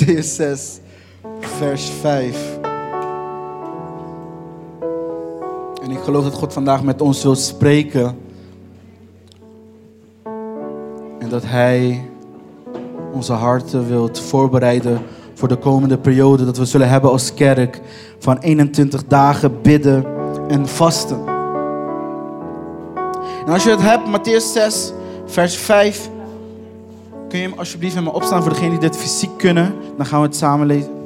Matthäus 6, vers 5. En ik geloof dat God vandaag met ons wil spreken. En dat Hij onze harten wil voorbereiden voor de komende periode dat we zullen hebben als kerk van 21 dagen bidden en vasten. En als je het hebt, Matthäus 6, vers 5, kun je hem alsjeblieft met me opstaan voor degenen die dit fysiek kunnen. Dan gaan we het samen lezen.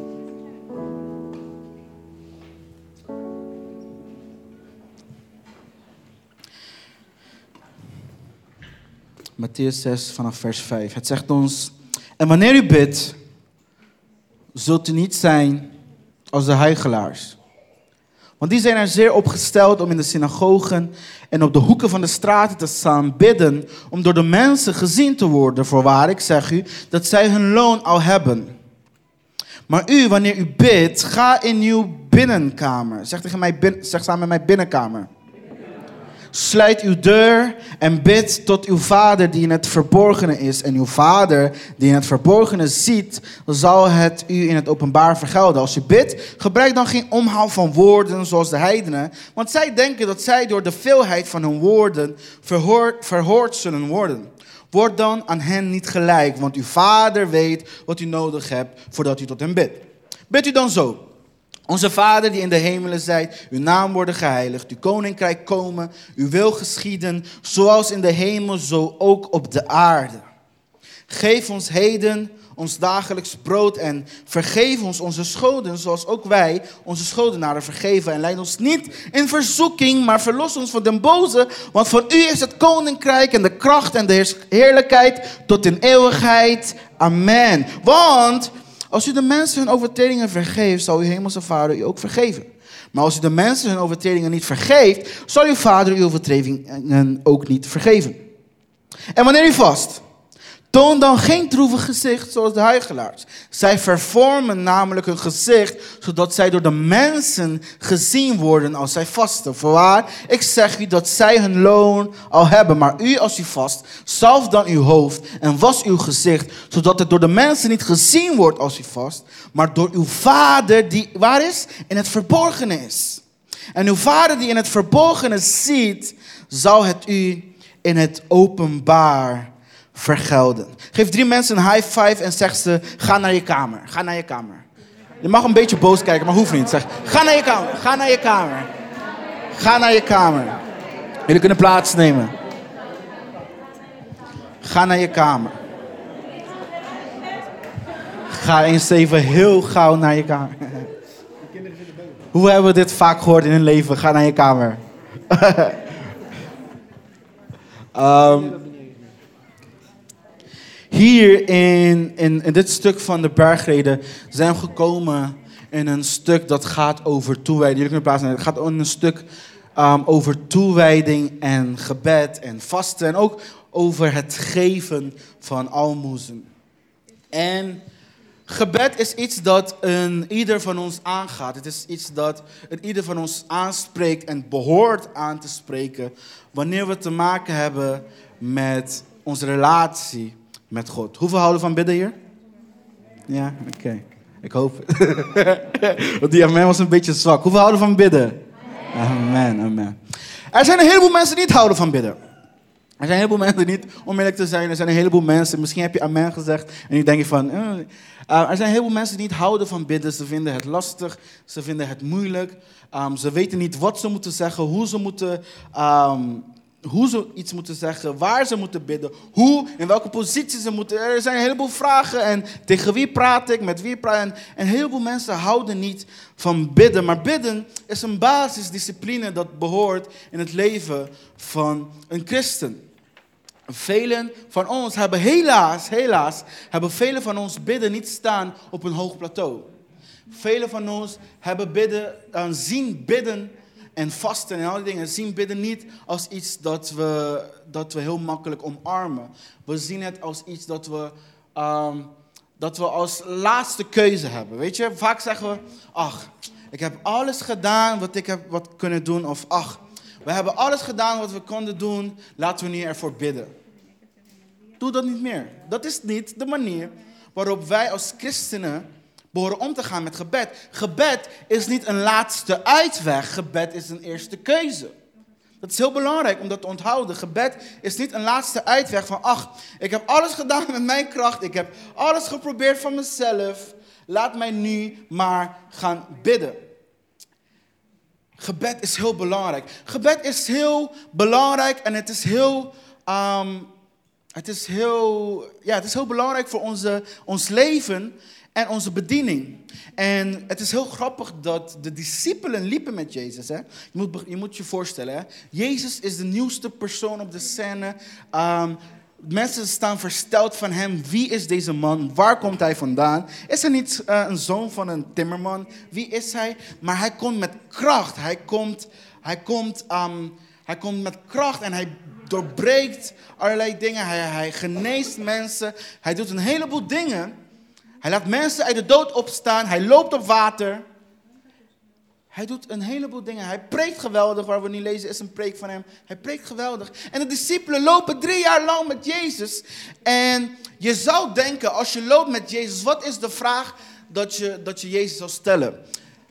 Matthäus 6 vanaf vers 5. Het zegt ons, en wanneer u bidt, zult u niet zijn als de huigelaars. Want die zijn er zeer opgesteld om in de synagogen en op de hoeken van de straten te staan bidden, om door de mensen gezien te worden. Voorwaar, ik zeg u, dat zij hun loon al hebben. Maar u, wanneer u bidt, ga in uw binnenkamer. Zeg, tegen mij, zeg samen met mij binnenkamer. Sluit uw deur en bid tot uw vader die in het verborgene is. En uw vader die in het verborgene ziet, zal het u in het openbaar vergelden. Als u bidt, gebruik dan geen omhaal van woorden zoals de heidenen. Want zij denken dat zij door de veelheid van hun woorden verhoord, zullen worden. Word dan aan hen niet gelijk, want uw vader weet wat u nodig hebt voordat u tot hem bidt. Bid u dan zo. Onze Vader die in de hemelen zijt, uw naam worden geheiligd, uw koninkrijk komen, uw wil geschieden, zoals in de hemel, zo ook op de aarde. Geef ons heden ons dagelijks brood en vergeef ons onze schulden, zoals ook wij onze schuldenaren vergeven. En leid ons niet in verzoeking, maar verlos ons van de boze, want van u is het koninkrijk en de kracht en de heerlijkheid tot in eeuwigheid. Amen. Want als u de mensen hun overtredingen vergeeft, zal uw hemelse vader u ook vergeven. Maar als u de mensen hun overtredingen niet vergeeft, zal uw vader uw overtredingen ook niet vergeven. En wanneer u vast, Toon dan geen droevig gezicht zoals de huigelaars. Zij vervormen namelijk hun gezicht, zodat zij door de mensen gezien worden als zij vasten. Voorwaar, ik zeg u dat zij hun loon al hebben. Maar u, als u vast, zalf dan uw hoofd en was uw gezicht, zodat het door de mensen niet gezien wordt als u vast, maar door uw vader die, waar is? In het verborgene is. En uw vader die in het verborgene ziet, zal het u in het openbaar vergelden. Geef drie mensen een high five en zeg ze: ga naar je kamer. Ga naar je kamer. Je mag een beetje boos kijken, maar hoeft niet. Zeg: ga naar je kamer. Ga naar je kamer. Ga naar je kamer. Jullie kunnen plaatsnemen. Ga naar je kamer. Ga eens even heel gauw naar je kamer. Hoe hebben we dit vaak gehoord in hun leven? Ga naar je kamer. um, hier in, in, in dit stuk van de bergreden zijn we gekomen in een stuk dat gaat over toewijding. Jullie kunnen plaatsen. Het gaat in een stuk um, over toewijding en gebed en vasten. En ook over het geven van almoezen. En gebed is iets dat een ieder van ons aangaat. Het is iets dat een ieder van ons aanspreekt en behoort aan te spreken. Wanneer we te maken hebben met onze relatie met God. Hoeveel houden van bidden hier? Ja, oké. Ik hoop. Want die amen was een beetje zwak. Hoeveel houden van bidden? Amen, amen. Er zijn een heleboel mensen die niet houden van bidden. Er zijn een heleboel mensen niet, om eerlijk te zijn, er zijn een heleboel mensen, misschien heb je amen gezegd en nu denk je van, uh, er zijn een heleboel mensen die niet houden van bidden. Ze vinden het lastig, ze vinden het moeilijk. Um, ze weten niet wat ze moeten zeggen, hoe ze moeten um, hoe ze iets moeten zeggen, waar ze moeten bidden, hoe, in welke positie ze moeten. Er zijn een heleboel vragen en tegen wie praat ik, met wie praat ik. En een heleboel mensen houden niet van bidden. Maar bidden is een basisdiscipline dat behoort in het leven van een christen. Velen van ons hebben helaas, helaas, hebben velen van ons bidden niet staan op een hoog plateau. Velen van ons hebben bidden, zien bidden en vasten en al die dingen zien bidden niet als iets dat we, dat we heel makkelijk omarmen. We zien het als iets dat we, ehm, dat we als laatste keuze hebben. Weet je, vaak zeggen we, ach, ik heb alles gedaan wat ik heb wat kunnen doen. Of ach, we hebben alles gedaan wat we konden doen, laten we nu ervoor bidden. Doe dat niet meer. Dat is niet de manier waarop wij als christenen behoren om te gaan met gebed. Gebed is niet een laatste uitweg, gebed is een eerste keuze. Dat is heel belangrijk om dat te onthouden. Gebed is niet een laatste uitweg van, ach, ik heb alles gedaan met mijn kracht, ik heb alles geprobeerd van mezelf, laat mij nu maar gaan bidden. Gebed is heel belangrijk. Gebed is heel belangrijk en het is heel, ehm, het is heel, ja, het is heel belangrijk voor onze, ons leven en onze bediening. En het is heel grappig dat de discipelen liepen met Jezus. Hè? Je, moet, je moet je voorstellen, hè? Jezus is de nieuwste persoon op de scène. Um, mensen staan versteld van hem. Wie is deze man? Waar komt hij vandaan? Is hij niet uh, een zoon van een timmerman? Wie is hij? Maar hij komt met kracht. Hij komt, hij komt, um, hij komt met kracht en hij doorbreekt allerlei dingen. Hij, hij geneest mensen. Hij doet een heleboel dingen. Hij laat mensen uit de dood opstaan. Hij loopt op water. Hij doet een heleboel dingen. Hij preekt geweldig. Waar we nu lezen is een preek van hem. Hij preekt geweldig. En de discipelen lopen drie jaar lang met Jezus. En je zou denken, als je loopt met Jezus, wat is de vraag dat je, dat je Jezus zou stellen?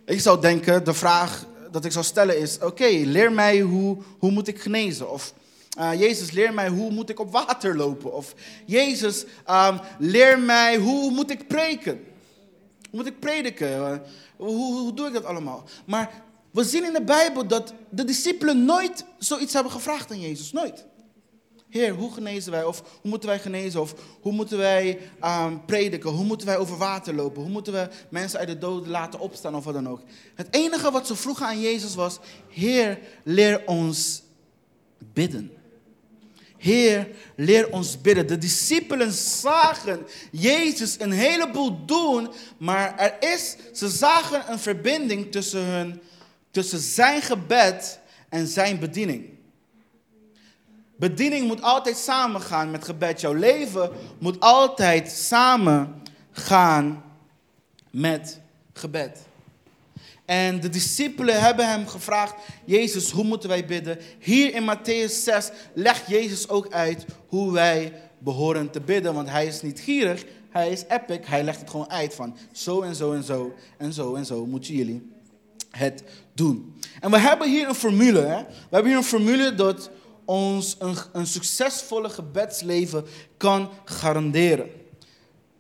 Ik zou denken, de vraag dat ik zou stellen is, oké, leer mij hoe, hoe moet ik genezen? Of uh, Jezus, leer mij hoe moet ik op water lopen? Of Jezus, um, leer mij hoe moet ik preken? Hoe moet ik prediken? Uh, hoe, hoe doe ik dat allemaal? Maar we zien in de Bijbel dat de discipelen nooit zoiets hebben gevraagd aan Jezus. Nooit. Heer, hoe genezen wij? Of hoe moeten wij genezen? Of hoe moeten wij um, prediken? Hoe moeten wij over water lopen? Hoe moeten we mensen uit de dood laten opstaan of wat dan ook? Het enige wat ze vroegen aan Jezus was: Heer, leer ons bidden. Heer, leer ons bidden. De discipelen zagen Jezus een heleboel doen, maar er is, ze zagen een verbinding tussen, hun, tussen zijn gebed en zijn bediening. Bediening moet altijd samengaan met gebed. Jouw leven moet altijd samengaan met gebed. En de discipelen hebben hem gevraagd, Jezus, hoe moeten wij bidden? Hier in Matthäus 6 legt Jezus ook uit hoe wij behoren te bidden, want hij is niet gierig, hij is epic, hij legt het gewoon uit van zo en zo en zo en zo en zo moeten jullie het doen. En we hebben hier een formule, hè? we hebben hier een formule dat ons een, een succesvolle gebedsleven kan garanderen.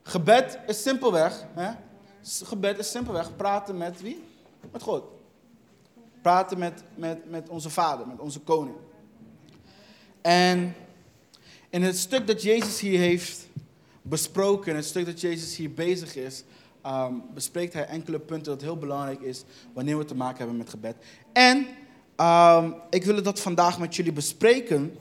Gebed is simpelweg, hè? gebed is simpelweg praten met wie? Met God. Praten met, met, met onze vader, met onze koning. En in het stuk dat Jezus hier heeft besproken, het stuk dat Jezus hier bezig is, um, bespreekt hij enkele punten dat heel belangrijk is wanneer we te maken hebben met gebed. En um, ik wil dat vandaag met jullie bespreken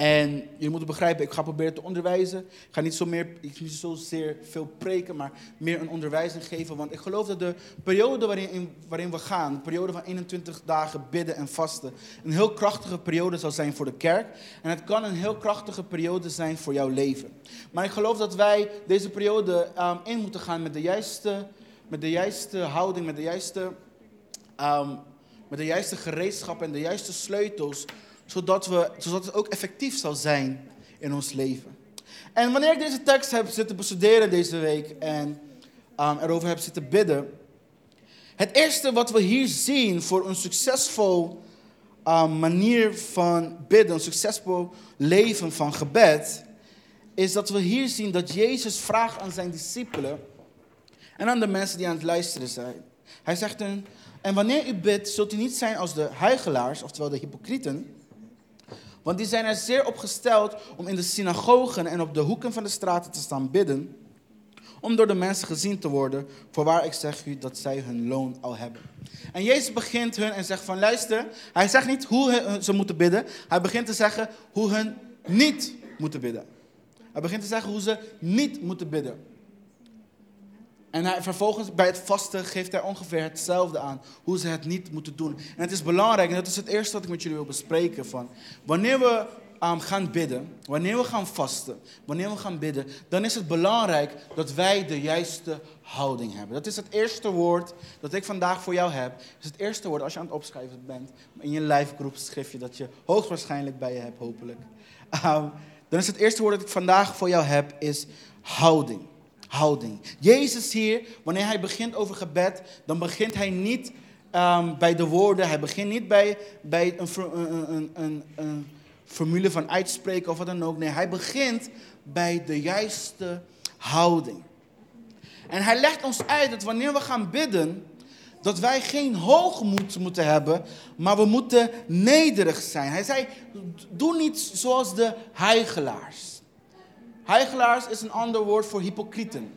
en jullie moeten begrijpen, ik ga proberen te onderwijzen. Ik ga niet, zo meer, niet zozeer veel preken, maar meer een onderwijzing geven. Want ik geloof dat de periode waarin, waarin we gaan, de periode van 21 dagen bidden en vasten, een heel krachtige periode zal zijn voor de kerk. En het kan een heel krachtige periode zijn voor jouw leven. Maar ik geloof dat wij deze periode um, in moeten gaan met de juiste, met de juiste houding, met de juiste, um, met de juiste gereedschap en de juiste sleutels zodat, we, zodat het ook effectief zal zijn in ons leven. En wanneer ik deze tekst heb zitten bestuderen deze week en um, erover heb zitten bidden, het eerste wat we hier zien voor een succesvol um, manier van bidden, een succesvol leven van gebed, is dat we hier zien dat Jezus vraagt aan zijn discipelen en aan de mensen die aan het luisteren zijn. Hij zegt hun, en wanneer u bidt, zult u niet zijn als de huigelaars, oftewel de hypocrieten, want die zijn er zeer op gesteld om in de synagogen en op de hoeken van de straten te staan bidden. Om door de mensen gezien te worden, voorwaar ik zeg u dat zij hun loon al hebben. En Jezus begint hun en zegt van luister, hij zegt niet hoe ze moeten bidden. Hij begint te zeggen hoe hun niet moeten bidden. Hij begint te zeggen hoe ze niet moeten bidden. En vervolgens bij het vasten geeft hij ongeveer hetzelfde aan. Hoe ze het niet moeten doen. En het is belangrijk, en dat is het eerste wat ik met jullie wil bespreken. Van, wanneer we um, gaan bidden, wanneer we gaan vasten, wanneer we gaan bidden, dan is het belangrijk dat wij de juiste houding hebben. Dat is het eerste woord dat ik vandaag voor jou heb. Is het eerste woord als je aan het opschrijven bent. In je live groep schrift je dat je hoogstwaarschijnlijk bij je hebt, hopelijk. Um, dan is het eerste woord dat ik vandaag voor jou heb, is houding. Houding. Jezus hier, wanneer hij begint over gebed, dan begint hij niet ehm, bij de woorden, hij begint niet bij, bij een, een, een, een, formule van uitspreken of wat dan ook. Nee, hij begint bij de juiste houding. En hij legt ons uit dat wanneer we gaan bidden, dat wij geen hoogmoed moeten hebben, maar we moeten nederig zijn. Hij zei, doe niet zoals de heigelaars. Heigelaars is een ander woord voor hypocrieten.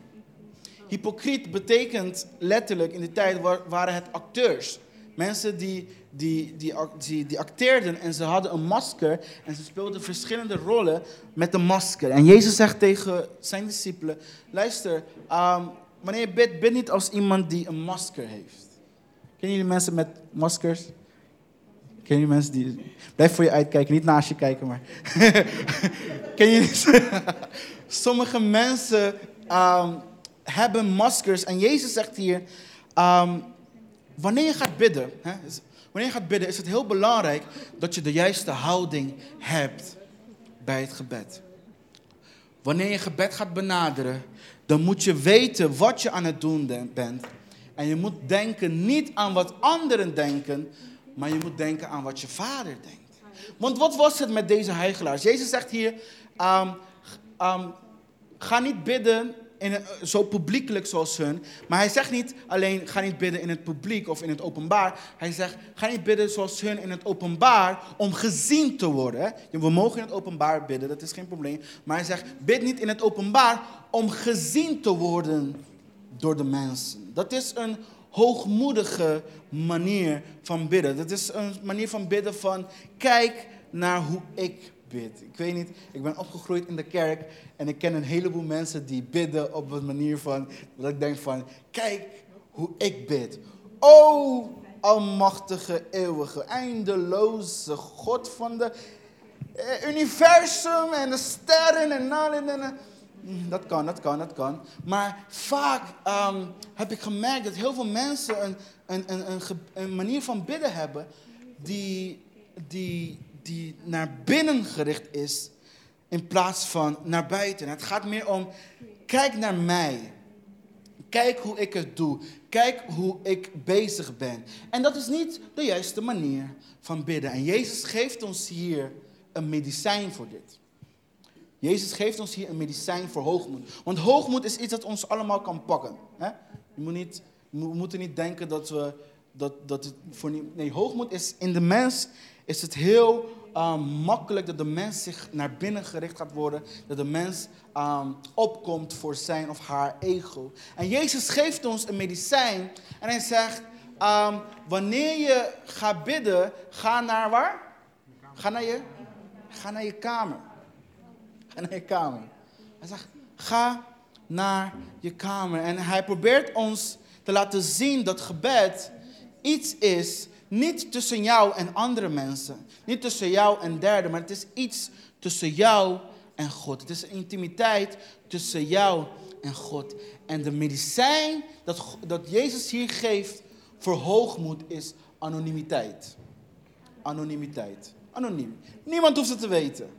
Hypocriet betekent letterlijk in de tijd waren het acteurs. Mensen die, die, die, die, die acteerden en ze hadden een masker en ze speelden verschillende rollen met een masker. En Jezus zegt tegen zijn discipelen, luister, um, wanneer je bidt, bid niet als iemand die een masker heeft. Kennen jullie mensen met maskers? Ken je mensen die... Blijf voor je uitkijken, niet naast je kijken, maar... Ken je... Sommige mensen um, hebben maskers en Jezus zegt hier... Um, wanneer je gaat bidden, hè, wanneer je gaat bidden, is het heel belangrijk dat je de juiste houding hebt bij het gebed. Wanneer je gebed gaat benaderen, dan moet je weten wat je aan het doen bent. En je moet denken niet aan wat anderen denken, maar je moet denken aan wat je vader denkt. Want wat was het met deze heigelaars? Jezus zegt hier, um, um, ga niet bidden in zo publiekelijk zoals hun. Maar hij zegt niet alleen, ga niet bidden in het publiek of in het openbaar. Hij zegt, ga niet bidden zoals hun in het openbaar om gezien te worden. We mogen in het openbaar bidden, dat is geen probleem. Maar hij zegt, bid niet in het openbaar om gezien te worden door de mensen. Dat is een hoogmoedige manier van bidden. Dat is een manier van bidden van, kijk naar hoe ik ik weet niet, ik ben opgegroeid in de kerk en ik ken een heleboel mensen die bidden op een manier van, dat ik denk van, kijk hoe ik bid. O, almachtige, eeuwige, eindeloze God van de eh, universum en de sterren en alles. Dat kan, dat kan, dat kan. Maar vaak um, heb ik gemerkt dat heel veel mensen een, een, een, een, een manier van bidden hebben die, die die naar binnen gericht is in plaats van naar buiten. Het gaat meer om, kijk naar mij. Kijk hoe ik het doe. Kijk hoe ik bezig ben. En dat is niet de juiste manier van bidden. En Jezus geeft ons hier een medicijn voor dit. Jezus geeft ons hier een medicijn voor hoogmoed. Want hoogmoed is iets dat ons allemaal kan pakken. Hè? Je moet niet, we moeten niet denken dat we. Dat, dat het voor, nee, hoogmoed is in de mens is het heel um, makkelijk dat de mens zich naar binnen gericht gaat worden. Dat de mens um, opkomt voor zijn of haar ego. En Jezus geeft ons een medicijn. En hij zegt, um, wanneer je gaat bidden, ga naar waar? Ga naar je, ga naar je kamer. Ga naar je kamer. Hij zegt, ga naar je kamer. En hij probeert ons te laten zien dat gebed iets is niet tussen jou en andere mensen. Niet tussen jou en derden, maar het is iets tussen jou en God. Het is een intimiteit tussen jou en God. En de medicijn dat, dat Jezus hier geeft voor hoogmoed is anonimiteit. Anonimiteit. Anoniem. Niemand hoeft het te weten.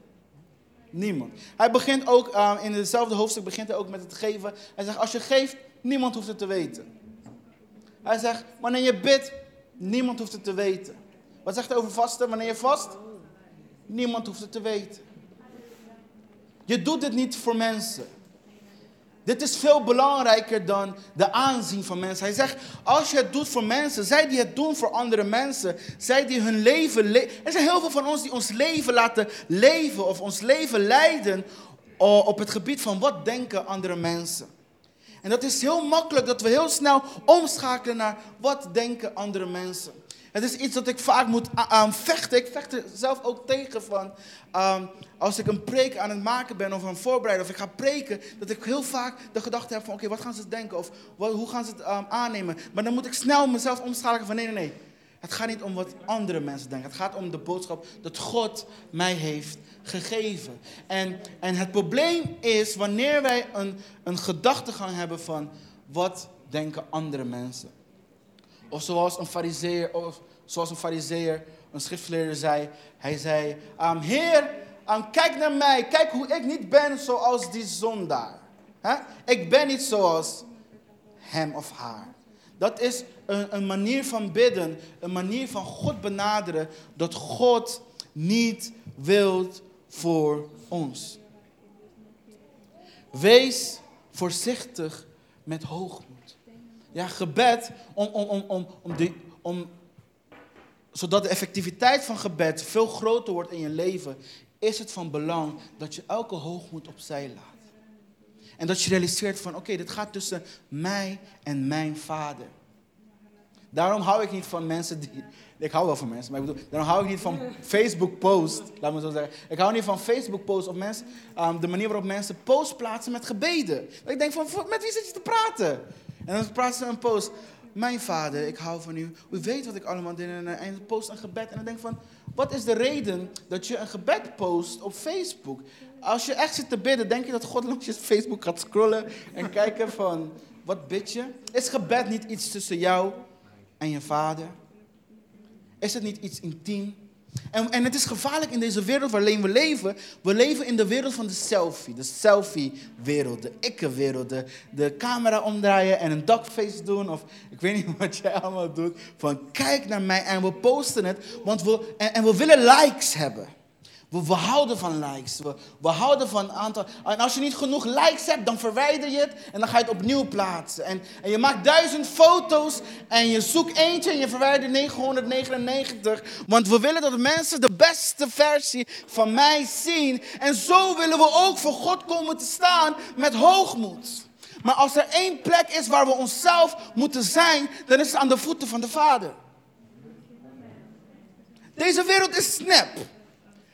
Niemand. Hij begint ook, uh, in hetzelfde hoofdstuk begint hij ook met het geven. Hij zegt, als je geeft, niemand hoeft het te weten. Hij zegt, wanneer je bidt, Niemand hoeft het te weten. Wat zegt hij over vasten? Wanneer je vast? Niemand hoeft het te weten. Je doet dit niet voor mensen. Dit is veel belangrijker dan de aanzien van mensen. Hij zegt, als je het doet voor mensen, zij die het doen voor andere mensen, zij die hun leven... Le er zijn heel veel van ons die ons leven laten leven of ons leven leiden op het gebied van wat denken andere mensen. En dat is heel makkelijk dat we heel snel omschakelen naar wat denken andere mensen. Het is iets dat ik vaak moet vechten. Ik vecht er zelf ook tegen van. Um, als ik een preek aan het maken ben of aan het voorbereiden of ik ga preken, dat ik heel vaak de gedachte heb van oké, wat gaan ze denken of wat, hoe gaan ze het um, aannemen. Maar dan moet ik snel mezelf omschakelen van nee, nee, nee. Het gaat niet om wat andere mensen denken. Het gaat om de boodschap dat God mij heeft gegeven. En, en het probleem is wanneer wij een, een gedachtegang hebben van wat denken andere mensen. Of zoals een fariseer, of zoals een fariseer, een schriftgeleerde zei. Hij zei, um, Heer, um, kijk naar mij. Kijk hoe ik niet ben zoals die zondaar. Hè? Ik ben niet zoals hem of haar. Dat is een, een manier van bidden, een manier van God benaderen, dat God niet wilt voor ons. Wees voorzichtig met hoogmoed. Ja, gebed, om, om, om, om, om, de, om, zodat de effectiviteit van gebed veel groter wordt in je leven, is het van belang dat je elke hoogmoed opzij laat. En dat je realiseert van, oké, dit gaat tussen mij en mijn vader. Daarom hou ik niet van mensen die... Ik hou wel van mensen, maar ik bedoel, daarom hou ik niet van Facebook post, laat me zo zeggen. Ik hou niet van Facebook post of mensen, um, de manier waarop mensen posts plaatsen met gebeden. Ik denk van, met wie zit je te praten? En dan plaatsen ze een post. Mijn vader, ik hou van u. U weet wat ik allemaal doe. En post een gebed. En dan denk van, wat is de reden dat je een gebed post op Facebook? Als je echt zit te bidden, denk je dat God langs je Facebook gaat scrollen en kijken van, wat bid je? Is gebed niet iets tussen jou en je vader? Is het niet iets intiem? En, en het is gevaarlijk in deze wereld waarin we leven. We leven in de wereld van de selfie. De selfie-wereld, de ikke-wereld. De, de camera omdraaien en een dogface doen. Of ik weet niet wat jij allemaal doet. Van kijk naar mij en we posten het. Want we, en we willen likes hebben. We, houden van likes. We, houden van aantal. En als je niet genoeg likes hebt, dan verwijder je het en dan ga je het opnieuw plaatsen. En, en je maakt duizend foto's en je zoekt eentje en je verwijdert 999. Want we willen dat mensen de beste versie van mij zien. En zo willen we ook voor God komen te staan met hoogmoed. Maar als er één plek is waar we onszelf moeten zijn, dan is het aan de voeten van de Vader. Deze wereld is snap.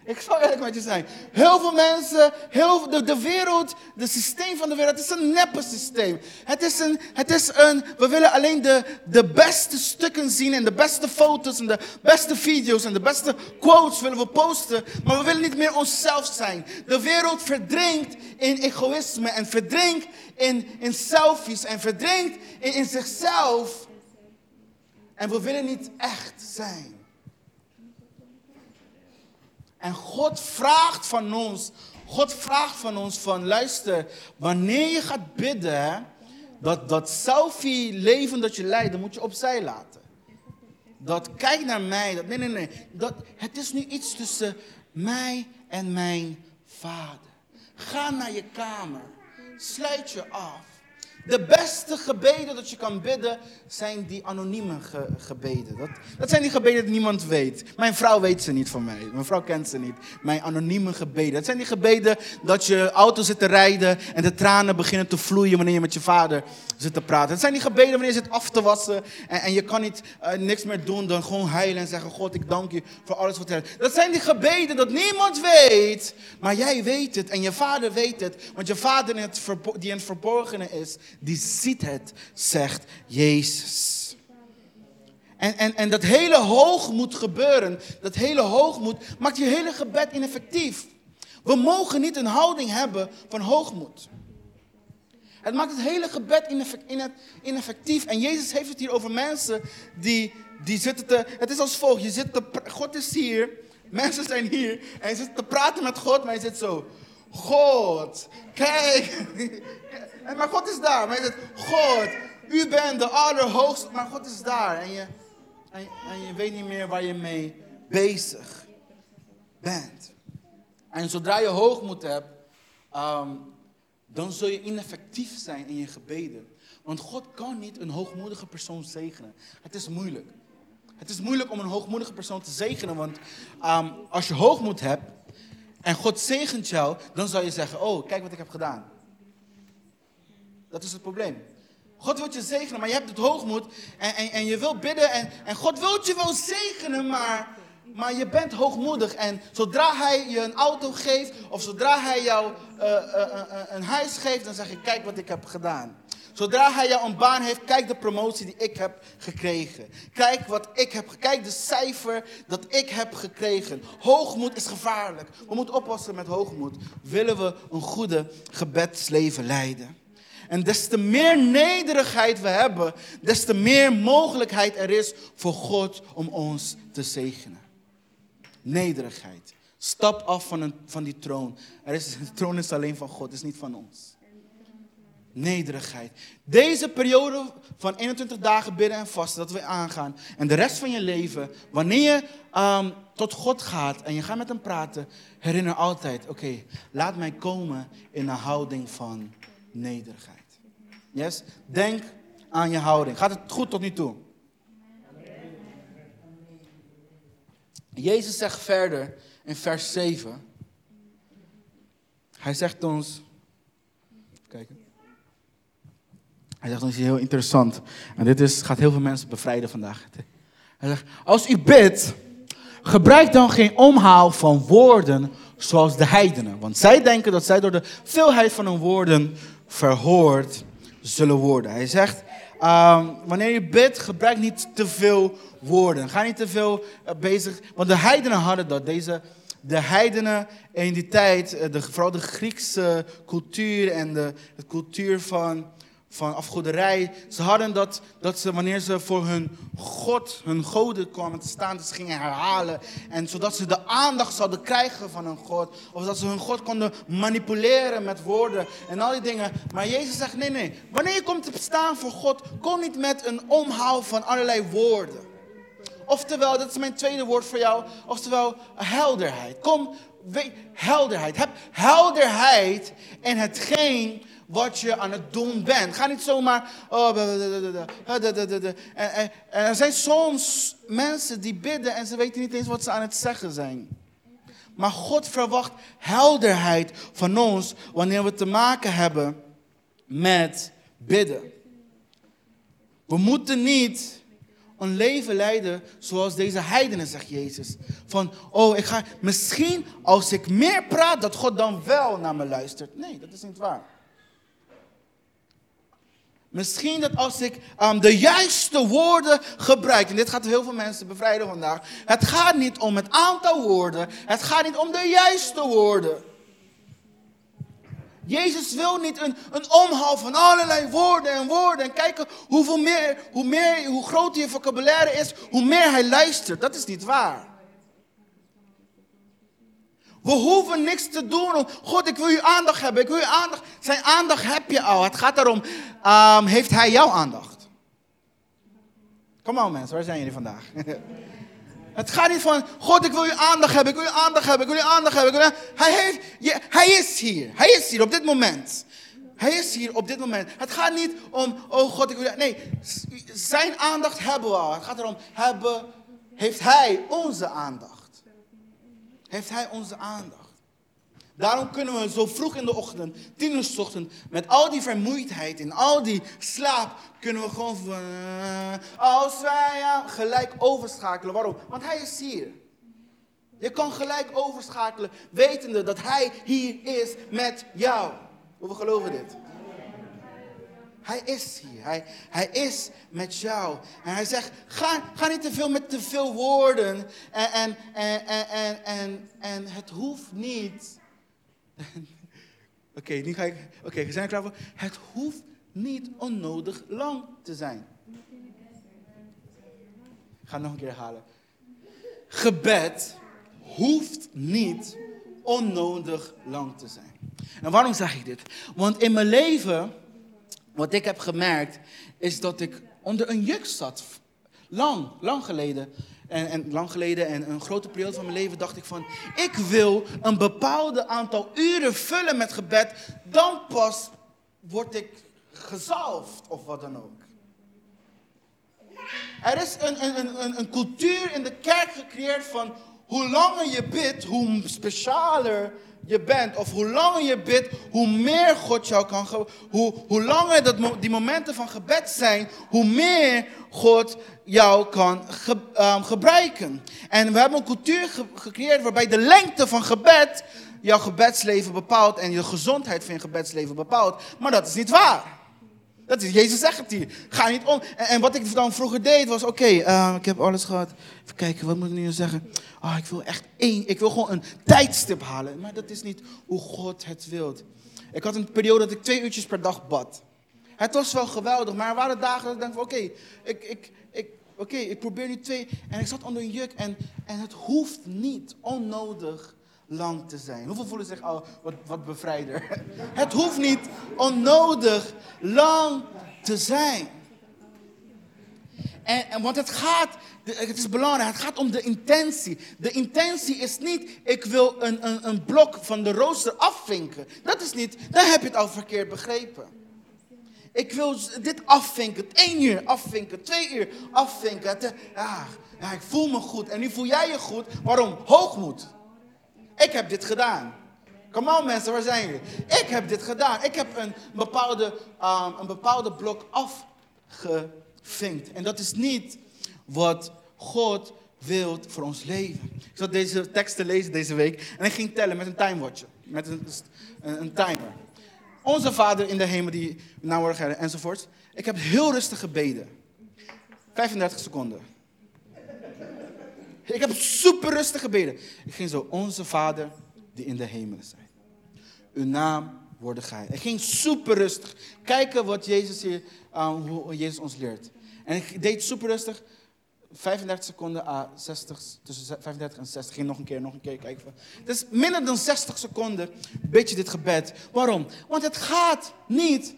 Ik zal eerlijk met je zijn. Heel veel mensen, heel, de, de wereld, het systeem van de wereld, het is een neppe systeem. Het is een, het is een we willen alleen de, de beste stukken zien en de beste foto's en de beste video's en de beste quotes willen we posten. Maar we willen niet meer onszelf zijn. De wereld verdrinkt in egoïsme en verdrinkt in, in selfies en verdrinkt in, in zichzelf. En we willen niet echt zijn. En God vraagt van ons, God vraagt van ons van, luister, wanneer je gaat bidden, dat, dat selfie leven dat je leidt, moet je opzij laten. Dat kijk naar mij, dat, nee, nee, nee. Dat, het is nu iets tussen mij en mijn vader. Ga naar je kamer, sluit je af. De beste gebeden dat je kan bidden zijn die anonieme gebeden. Dat, dat zijn die gebeden die niemand weet. Mijn vrouw weet ze niet van mij. Mijn vrouw kent ze niet. Mijn anonieme gebeden. Dat zijn die gebeden dat je auto zit te rijden en de tranen beginnen te vloeien wanneer je met je vader zit te praten. Dat zijn die gebeden wanneer je zit af te wassen en, en je kan niet uh, niks meer doen dan gewoon huilen en zeggen: God, ik dank je voor alles wat je hebt. Dat zijn die gebeden dat niemand weet, maar jij weet het en je vader weet het. Want je vader die in het verborgene is, die ziet het, zegt Jezus. En, en, en dat hele hoogmoed gebeuren, dat hele hoogmoed, maakt je hele gebed ineffectief. We mogen niet een houding hebben van hoogmoed. Het maakt het hele gebed ineffectief. En Jezus heeft het hier over mensen die, die zitten te... Het is als volgt, je zit te, God is hier, mensen zijn hier en je zit te praten met God, maar je zit zo... God, kijk. Maar God is daar. Maar je zegt, God, u bent de allerhoogste. Maar God is daar. En je, en, en je weet niet meer waar je mee bezig bent. En zodra je hoogmoed hebt, um, dan zul je ineffectief zijn in je gebeden. Want God kan niet een hoogmoedige persoon zegenen. Het is moeilijk. Het is moeilijk om een hoogmoedige persoon te zegenen, want um, als je hoogmoed hebt en God zegent jou, dan zou je zeggen, oh, kijk wat ik heb gedaan. Dat is het probleem. God wil je zegenen, maar je hebt het hoogmoed en, en, en je wil bidden en, en God wil je wel zegenen, maar, maar je bent hoogmoedig. En zodra hij je een auto geeft of zodra hij jou uh, uh, een huis geeft, dan zeg je, kijk wat ik heb gedaan. Zodra hij jou een baan heeft, kijk de promotie die ik heb gekregen. Kijk wat ik heb, kijk de cijfer dat ik heb gekregen. Hoogmoed is gevaarlijk. We moeten oppassen met hoogmoed. Willen we een goede gebedsleven leiden? En des te meer nederigheid we hebben, des te meer mogelijkheid er is voor God om ons te zegenen. Nederigheid. Stap af van, een, van die troon. Er is, de troon is alleen van God, is niet van ons. nederigheid. Deze periode van 21 dagen bidden en vasten, dat we aangaan. En de rest van je leven, wanneer je ehm, tot God gaat en je gaat met hem praten, herinner altijd, oké, laat mij komen in een houding van nederigheid. Yes? Denk aan je houding. Gaat het goed tot nu toe? Jezus zegt verder in vers 7. Hij zegt ons. Kijken. Hij zegt ons iets heel interessant. En dit is, gaat heel veel mensen bevrijden vandaag. Hij zegt: Als u bidt, gebruik dan geen omhaal van woorden zoals de heidenen. Want zij denken dat zij door de veelheid van hun woorden verhoord zullen worden. Hij zegt: ehm, Wanneer je bidt, gebruik niet te veel woorden. Ga niet te veel eh, bezig. Want de heidenen hadden dat. Deze, de heidenen in die tijd, eh, de, vooral de Griekse cultuur en de, de cultuur van van afgoderij. Ze hadden dat, dat ze wanneer ze voor hun God, hun goden kwamen te staan, dat ze gingen herhalen. En zodat ze de aandacht zouden krijgen van hun God. Of dat ze hun God konden manipuleren met woorden en al die dingen. Maar Jezus zegt, nee, nee. Wanneer je komt te staan voor God, kom niet met een omhaal van allerlei woorden. Oftewel, dat is mijn tweede woord voor jou. Oftewel, helderheid. Kom, helderheid. Heb helderheid in hetgeen wat je aan het doen bent. Ga niet zomaar. En, er zijn soms mensen die bidden en ze weten niet eens wat ze aan het zeggen zijn. Maar God verwacht helderheid van ons wanneer we te maken hebben met bidden. We moeten niet een leven leiden zoals deze heidenen, zegt Jezus. Van, oh, ik ga misschien als ik meer praat, dat God dan wel naar me luistert. Nee, dat is niet waar. Misschien dat als ik um, de juiste woorden gebruik, en dit gaat heel veel mensen bevrijden vandaag. Het gaat niet om het aantal woorden, het gaat niet om de juiste woorden. Jezus wil niet een, een omhaal van allerlei woorden en woorden. En kijken hoeveel meer, hoe, meer, hoe groter je vocabulaire is, hoe meer hij luistert. Dat is niet waar. We hoeven niks te doen. God, ik wil uw aandacht hebben. Ik wil uw aandacht. Zijn aandacht heb je al. Het gaat erom, um, heeft hij jouw aandacht? Kom on mensen, waar zijn jullie vandaag? Het gaat niet van, God, ik wil uw aandacht hebben, ik wil uw aandacht hebben, ik wil uw aandacht hebben. Wil... Hij, heeft, hij is hier, hij is hier op dit moment. Hij is hier op dit moment. Het gaat niet om, oh God, ik wil... Nee, zijn aandacht hebben we al. Het gaat erom, hebben, heeft hij onze aandacht heeft Hij onze aandacht. Daarom kunnen we zo vroeg in de ochtend, tien uur ochtend, met al die vermoeidheid en al die slaap, kunnen we gewoon uh, als wij gelijk overschakelen. Waarom? Want Hij is hier. Je kan gelijk overschakelen, wetende dat Hij hier is met jou. Hoe geloven dit? Hij is hier. Hij, hij is met jou. En hij zegt, ga, ga niet te veel met te veel woorden. En, en, en, en, en, en, het hoeft niet. Oké, nu ga ik. Oké, we zijn klaar voor. Het hoeft niet onnodig lang te zijn. Ik ga nog een keer herhalen. Gebed hoeft niet onnodig lang te zijn. En waarom zeg ik dit? Want in mijn leven wat ik heb gemerkt, is dat ik onder een juk zat. Lang, lang geleden. En, en, lang geleden en een grote periode van mijn leven dacht ik van... Ik wil een bepaalde aantal uren vullen met gebed. Dan pas word ik gezalfd of wat dan ook. Er is een, een, een, een cultuur in de kerk gecreëerd van... Hoe langer je bidt, hoe specialer je bent, of hoe langer je bidt, hoe meer God jou kan hoe, hoe langer dat, die momenten van gebed zijn, hoe meer God jou kan ehm, gebruiken. En we hebben een cultuur gecreëerd waarbij de lengte van gebed jouw gebedsleven bepaalt en je gezondheid van je gebedsleven bepaalt. Maar dat is niet waar. Dat is, Jezus zegt het hier. Ga niet om. En, wat ik dan vroeger deed was, oké, ehm, ik heb alles gehad. Even kijken, wat moet ik nu zeggen? Oh, ik wil echt één, ik wil gewoon een tijdstip halen. Maar dat is niet hoe God het wilt. Ik had een periode dat ik twee uurtjes per dag bad. Het was wel geweldig, maar er waren dagen dat ik dacht oké, ik, ik, ik, oké, ik probeer nu twee. En ik zat onder een juk en, en het hoeft niet onnodig lang te zijn. Hoeveel voelen zich al wat, wat bevrijder? Het hoeft niet onnodig lang te zijn. En, want het gaat, het is belangrijk, het gaat om de intentie. De intentie is niet, ik wil een, een, een blok van de rooster afvinken. Dat is niet, dan heb je het al verkeerd begrepen. Ik wil dit afvinken, één uur afvinken, twee uur afvinken. Ja, ja, ik voel me goed. En nu voel jij je goed. Waarom? Hoogmoed. Ik heb dit gedaan. Come on mensen, waar zijn jullie? Ik heb dit gedaan. Ik heb een bepaalde, um, een bepaalde blok afgevinkt. En dat is niet wat God wil voor ons leven. Ik zat deze teksten lezen deze week en ik ging tellen met een timewatcher. Met een, een, timer. Onze Vader in de hemel, die naam worden enzovoort. Ik heb heel rustig gebeden. 35 seconden. Ik heb super rustig gebeden. Ik ging zo, onze Vader die in de hemelen zijn. Uw naam worden geheiligd. Ik ging super rustig. Kijken wat Jezus hier, um, hoe Jezus ons leert. En ik deed super rustig. 35 seconden à 60, tussen 35 en 60. Ging nog een keer, nog een keer kijken. Dus minder dan 60 seconden bid je dit gebed. Waarom? Want het gaat niet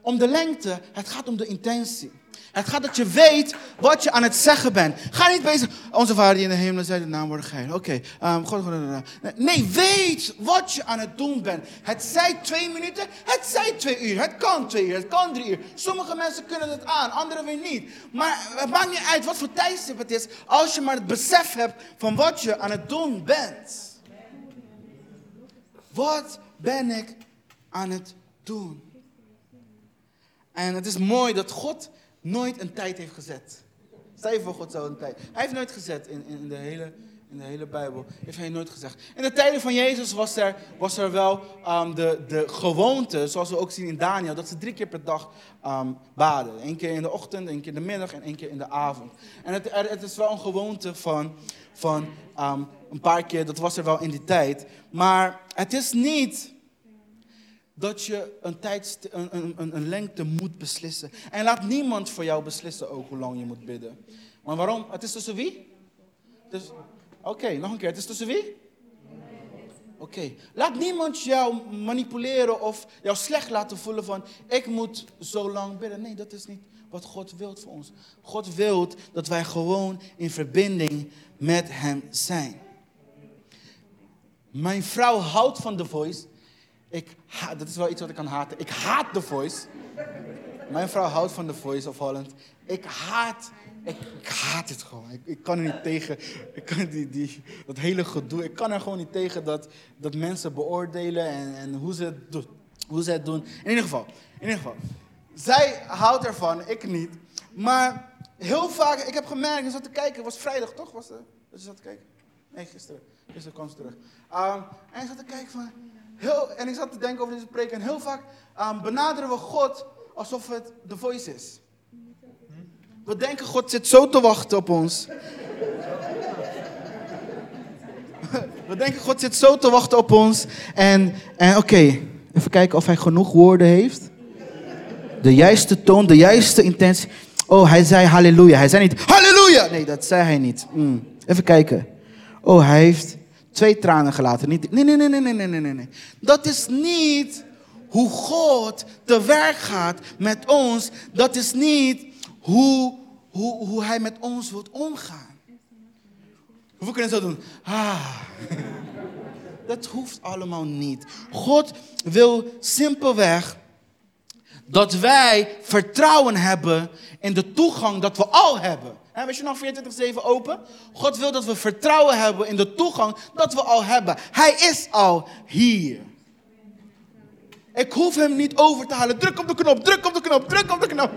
om de lengte, het gaat om de intentie. Het gaat dat je weet wat je aan het zeggen bent. Ga niet bezig. Onze vader die in de hemel zei de naam worden geheiligd. Oké, okay, um, Nee, weet wat je aan het doen bent. Het zij twee minuten, het zij twee uur. Het kan twee uur, het kan drie uur. Sommige mensen kunnen het aan, anderen weer niet. Maar het maakt niet uit wat voor tijdstip het is. Als je maar het besef hebt van wat je aan het doen bent. Wat ben ik aan het doen? En het is mooi dat God nooit een tijd heeft gezet. Stel je voor God zo een tijd. Hij heeft nooit gezet in, in, de hele, in de hele Bijbel. Heeft hij nooit gezegd. In de tijden van Jezus was er, was er wel um, de, de gewoonte, zoals we ook zien in Daniel, dat ze drie keer per dag um, baden. Eén keer in de ochtend, één keer in de middag en één keer in de avond. En het, het is wel een gewoonte van, van um, een paar keer, dat was er wel in die tijd. Maar het is niet dat je een, tijd, een, een, een lengte moet beslissen. En laat niemand voor jou beslissen ook hoe lang je moet bidden. Maar waarom? Het is tussen wie? Dus, Oké, nog een keer. Het is tussen wie? Oké. Laat niemand jou manipuleren of jou slecht laten voelen van ik moet zo lang bidden. Nee, dat is niet wat God wil voor ons. God wil dat wij gewoon in verbinding met Hem zijn. Mijn vrouw houdt van The Voice. Ik haat, dat is wel iets wat ik kan haten. Ik haat The Voice. Mijn vrouw houdt van The Voice of Holland. Ik haat, ik, haat het gewoon. Ik, ik, kan er niet tegen, ik kan die, die, dat hele gedoe, ik kan er gewoon niet tegen dat, dat mensen beoordelen en, en hoe, ze het doen, hoe ze het doen. In ieder geval, in ieder geval. Zij houdt ervan, ik niet. Maar heel vaak, ik heb gemerkt, ik zat te kijken, het was vrijdag toch? Was je zat te kijken? Nee, gisteren. Gisteren kwam ze terug. Um, en ik zat te kijken van, en ik zat te denken over deze preek. En heel vaak um, benaderen we God alsof het de voice is. We denken God zit zo te wachten op ons. We denken God zit zo te wachten op ons. En, en oké, even kijken of hij genoeg woorden heeft. De juiste toon, de juiste intentie. Oh, hij zei halleluja. Hij zei niet halleluja. Nee, dat zei hij niet. Mm. Even kijken. Oh, hij heeft twee tranen gelaten. Niet, nee, nee, nee, nee, nee, nee, nee, nee. Dat is niet hoe God te werk gaat met ons. Dat is niet hoe, hoe, hoe hij met ons wilt omgaan. Hoe kunnen we zo doen? Ah. Dat hoeft allemaal niet. God wil simpelweg dat wij vertrouwen hebben in de toegang dat we al hebben. He, je nog 24-7 open? God wil dat we vertrouwen hebben in de toegang dat we al hebben. Hij is al hier. Ik hoef hem niet over te halen. Druk op de knop, druk op de knop, druk op de knop.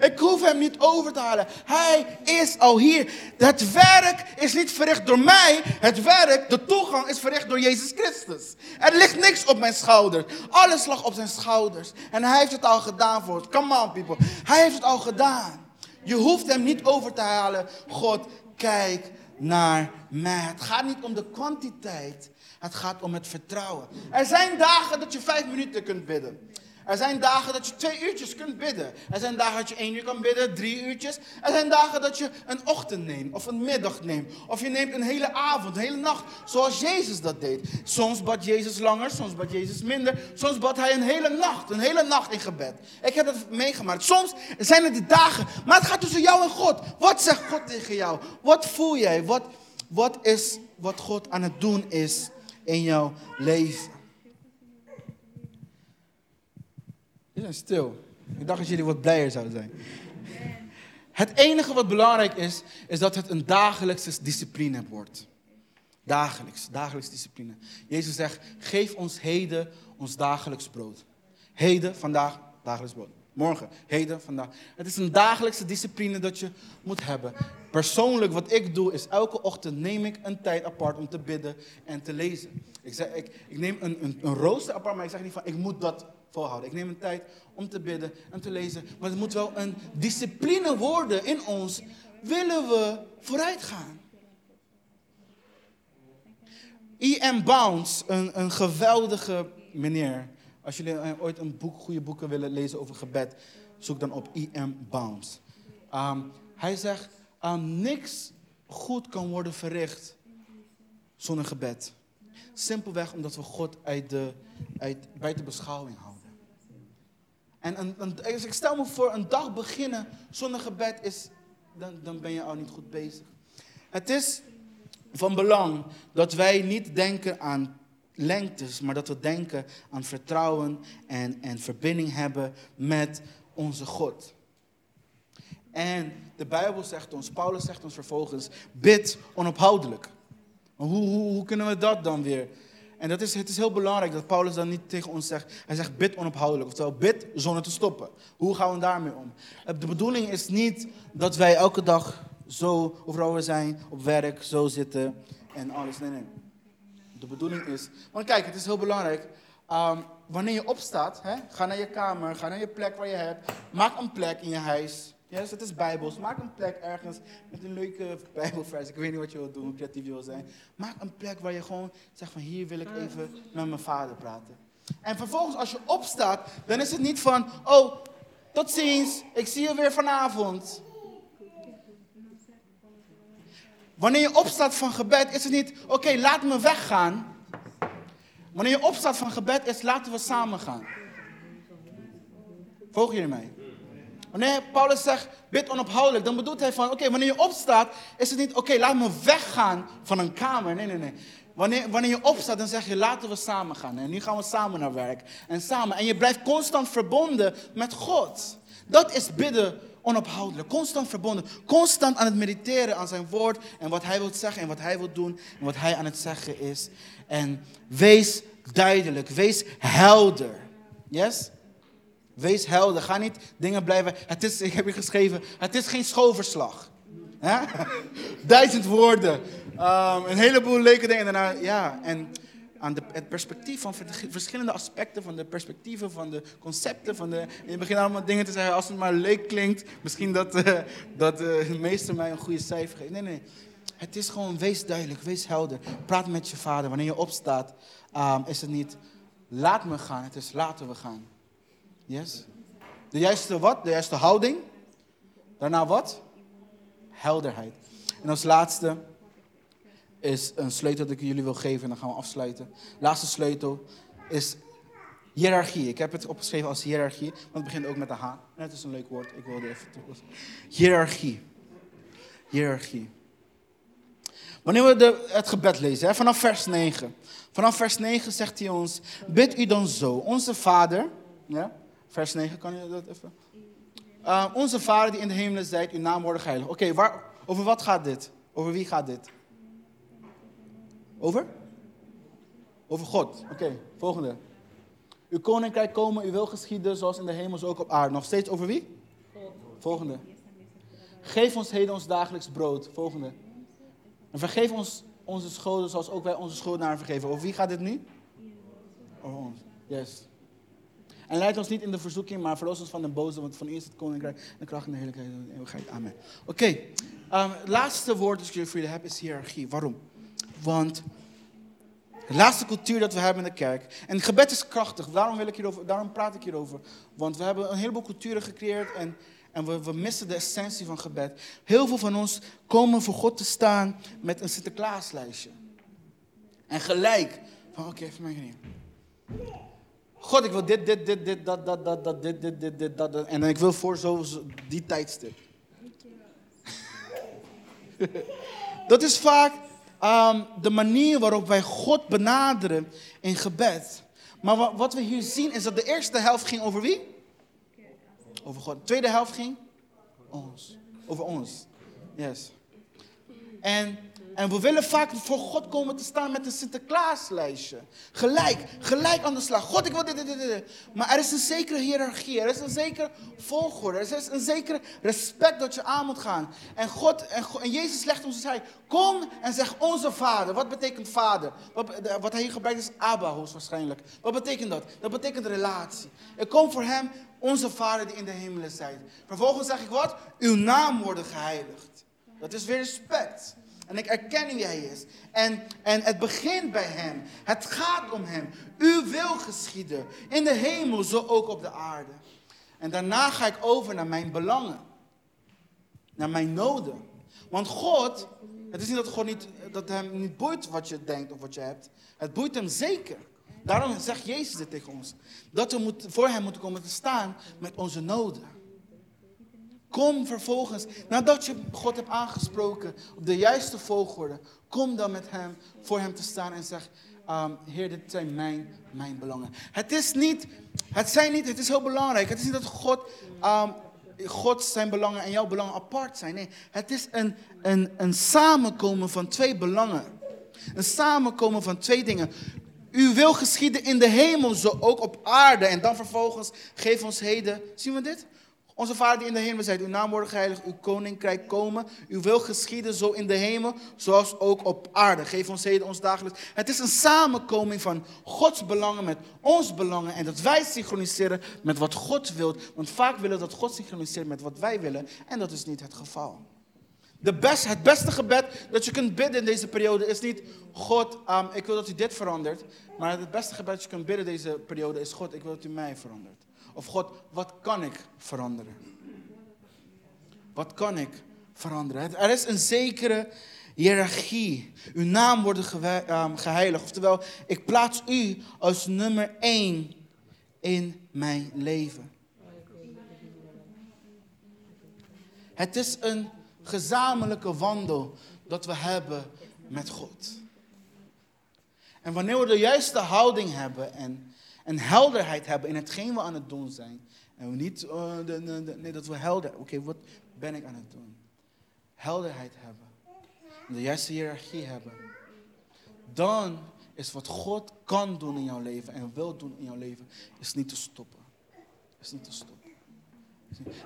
Ik hoef hem niet over te halen. Hij is al hier. Het werk is niet verricht door mij. Het werk, de toegang is verricht door Jezus Christus. Er ligt niks op mijn schouders. Alles lag op zijn schouders. En hij heeft het al gedaan voor ons. Come on people. Hij heeft het al gedaan. Je hoeft hem niet over te halen. God, kijk naar mij. Het gaat niet om de kwantiteit. Het gaat om het vertrouwen. Er zijn dagen dat je vijf minuten kunt bidden. Er zijn dagen dat je twee uurtjes kunt bidden. Er zijn dagen dat je één uur kan bidden, drie uurtjes. Er zijn dagen dat je een ochtend neemt of een middag neemt. Of je neemt een hele avond, een hele nacht, zoals Jezus dat deed. Soms bad Jezus langer, soms bad Jezus minder. Soms bad hij een hele nacht, een hele nacht in gebed. Ik heb dat meegemaakt. Soms zijn het die dagen, maar het gaat tussen jou en God. Wat zegt God tegen jou? Wat voel jij? Wat, wat is wat God aan het doen is in jouw leven? Jullie zijn stil. Ik dacht dat jullie wat blijer zouden zijn. Het enige wat belangrijk is, is dat het een dagelijkse discipline wordt. Dagelijks, dagelijks discipline. Jezus zegt, geef ons heden ons dagelijks brood. Heden, vandaag, dagelijks brood. Morgen, heden, vandaag. Het is een dagelijkse discipline dat je moet hebben. Persoonlijk, wat ik doe, is elke ochtend neem ik een tijd apart om te bidden en te lezen. Ik, zeg, ik, neem een, een, een rooster apart, maar ik zeg niet van, ik moet dat volhouden. Ik neem een tijd om te bidden en te lezen. Maar het moet wel een discipline worden in ons. Willen we vooruit gaan? E.M. Bounds, een, een geweldige meneer. Als jullie eh, ooit een boek, goede boeken willen lezen over gebed, zoek dan op E.M. Bounds. Um, hij zegt, um, niks goed kan worden verricht zonder gebed. Simpelweg omdat we God uit de, uit, buiten beschouwing houden. En een, ik stel me voor, een dag beginnen zonder gebed is, dan, dan ben je al niet goed bezig. Het is van belang dat wij niet denken aan lengtes, maar dat we denken aan vertrouwen en, en verbinding hebben met onze God. En de Bijbel zegt ons, Paulus zegt ons vervolgens, bid onophoudelijk. Hoe, hoe, hoe kunnen we dat dan weer en dat is, het is heel belangrijk dat Paulus dan niet tegen ons zegt, hij zegt bid onophoudelijk, oftewel bid zonder te stoppen. Hoe gaan we daarmee om? De bedoeling is niet dat wij elke dag zo overal zijn, op werk, zo zitten en alles. Nee, nee. De bedoeling is, want kijk, het is heel belangrijk, um, wanneer je opstaat, hè, ga naar je kamer, ga naar je plek waar je hebt, maak een plek in je huis Yes, het is bijbels. Maak een plek ergens met een leuke bijbelvers. Ik weet niet wat je wilt doen, hoe creatief je wil zijn. Maak een plek waar je gewoon zegt van hier wil ik even met mijn vader praten. En vervolgens als je opstaat, dan is het niet van, oh, tot ziens, ik zie je weer vanavond. Wanneer je opstaat van gebed, is het niet, oké, laat me weggaan. Wanneer je opstaat van gebed, is laten we samen gaan. Volg je mij? Wanneer Paulus zegt, bid onophoudelijk, dan bedoelt hij van, oké, wanneer je opstaat, is het niet, oké, laat me weggaan van een kamer. Nee, nee, nee. Wanneer, wanneer je opstaat, dan zeg je, laten we samen gaan. En nu gaan we samen naar werk. En samen. En je blijft constant verbonden met God. Dat is bidden onophoudelijk. Constant verbonden. Constant aan het mediteren aan zijn woord. En wat hij wil zeggen en wat hij wil doen. En wat hij aan het zeggen is. En wees duidelijk. Wees helder. Yes? Wees helder. Ga niet dingen blijven. Het is, ik heb je geschreven, het is geen schoolverslag. Duizend woorden. Um, een heleboel leuke dingen. Daarna, ja, en aan de, het perspectief van verschillende aspecten, van de perspectieven, van de concepten. Van de, je begint allemaal dingen te zeggen als het maar leuk klinkt. Misschien dat, uh, dat uh, de meester mij een goede cijfer geeft. Nee, nee. Het is gewoon, wees duidelijk, wees helder. Praat met je vader. Wanneer je opstaat, um, is het niet laat me gaan, het is laten we gaan. Yes? De juiste wat? De juiste houding. Daarna wat? Helderheid. En als laatste is een sleutel dat ik jullie wil geven en dan gaan we afsluiten. Laatste sleutel is hiërarchie. Ik heb het opgeschreven als hiërarchie, want het begint ook met een H. Het is een leuk woord, ik wilde even toepassen. Hiërarchie. Hiërarchie. Wanneer we de, het gebed lezen, hè, vanaf vers 9. Vanaf vers 9 zegt hij ons, bid u dan zo, onze Vader, ja, Vers 9, kan je dat even? Uh, onze Vader die in de hemelen zijt, uw naam worden geheiligd. Oké, over wat gaat dit? Over wie gaat dit? Over? Over God. Oké, volgende. Uw koninkrijk komen, uw wil geschieden, zoals in de hemel, zo ook op aarde. Nog steeds over wie? Volgende. Geef ons heden ons dagelijks brood. Volgende. En vergeef ons onze schulden, zoals ook wij onze schuldenaren vergeven. Over wie gaat dit nu? Over ons. Yes. En leid ons niet in de verzoeking, maar verlos ons van de boze, want van eerst het koninkrijk, kracht en de heerlijkheid en de eeuwigheid. Amen. Oké, um, het laatste woord dat ik voor jullie heb is hiërarchie. Waarom? Want De laatste cultuur dat we hebben in de kerk. En gebed is krachtig, daarom, wil ik hierover, daarom praat ik hierover. Want we hebben een heleboel culturen gecreëerd en, en we, we missen de essentie van gebed. Heel veel van ons komen voor God te staan met een Sinterklaaslijstje. En gelijk, oké, even mijn niet. God, ik wil dit, dit, dit, dit, dat, dat, dat, dat, dit, dit, dit, dit, dat, dat. En ik wil voor zo, die tijdstip. dat is vaak um, de manier waarop wij God benaderen in gebed. Maar wat we hier zien is dat de eerste helft ging over wie? Over God. De tweede helft ging? Ons. Over ons. Yes. En en we willen vaak voor God komen te staan met een Sinterklaaslijstje. Gelijk, gelijk aan de slag. God, ik wil dit, dit, dit, dit. Maar er is een zekere hiërarchie, er is een zekere volgorde, er is een zekere respect dat je aan moet gaan. En, God, en, Jezus legt ons zei, kom en zeg onze vader. Wat betekent vader? Wat, wat hij hier gebruikt is Abba, hoogstwaarschijnlijk. Wat betekent dat? Dat betekent relatie. Ik kom voor hem, onze vader die in de hemelen zijt. Vervolgens zeg ik wat? Uw naam worden geheiligd. Dat is weer respect. En ik erken wie hij is. En, en het begint bij hem. Het gaat om hem. U wil geschieden. In de hemel, zo ook op de aarde. En daarna ga ik over naar mijn belangen. Naar mijn noden. Want God, het is niet dat God niet, dat hem niet boeit wat je denkt of wat je hebt. Het boeit hem zeker. Daarom zegt Jezus dit tegen ons. Dat we voor hem moeten komen te staan met onze noden. Kom vervolgens, nadat je God hebt aangesproken op de juiste volgorde, kom dan met hem voor hem te staan en zeg, um, Heer, dit zijn mijn, mijn belangen. Het is niet, het zijn niet, het is heel belangrijk. Het is niet dat God, um, God zijn belangen en jouw belangen apart zijn. Nee, het is een, een, een samenkomen van twee belangen. Een samenkomen van twee dingen. U wil geschieden in de hemel, zo ook op aarde. En dan vervolgens, geef ons heden, zien we dit? Onze Vader die in de hemel zijt, uw naam wordt uw koninkrijk komen. Uw wil geschieden zo in de hemel, zoals ook op aarde. Geef ons heden ons dagelijks. Het is een samenkoming van Gods belangen met ons belangen. En dat wij synchroniseren met wat God wil. Want vaak willen dat God synchroniseert met wat wij willen. En dat is niet het geval. De best, het beste gebed dat je kunt bidden in deze periode is niet... God, um, ik wil dat u dit verandert. Maar het beste gebed dat je kunt bidden in deze periode is... God, ik wil dat u mij verandert. Of God, wat kan ik veranderen? Wat kan ik veranderen? Er is een zekere hiërarchie. Uw naam wordt ehm, geheiligd. Oftewel, ik plaats u als nummer één in mijn leven. Het is een gezamenlijke wandel dat we hebben met God. En wanneer we de juiste houding hebben en een helderheid hebben in hetgeen we aan het doen zijn. En we niet, uh, de, nee, dat we helder, oké, wat ben ik aan het doen? Helderheid hebben. De juiste hiërarchie hebben. Dan is wat God kan doen in jouw leven en wil doen in jouw leven, is niet te stoppen. Is niet te stoppen.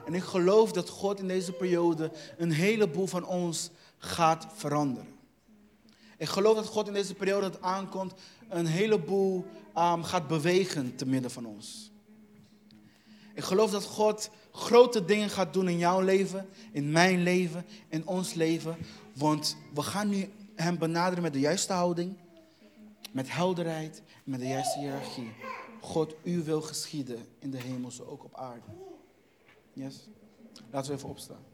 En ik geloof dat God in deze periode een heleboel van ons gaat veranderen. Ik geloof dat God in deze periode dat aankomt een heleboel um, gaat bewegen te midden van ons. Ik geloof dat God grote dingen gaat doen in jouw leven, in mijn leven, in ons leven. Want we gaan nu Hem benaderen met de juiste houding, met helderheid, met de juiste hiërarchie. God, u wil geschieden in de hemel, zo ook op aarde. Yes? Laten we even opstaan.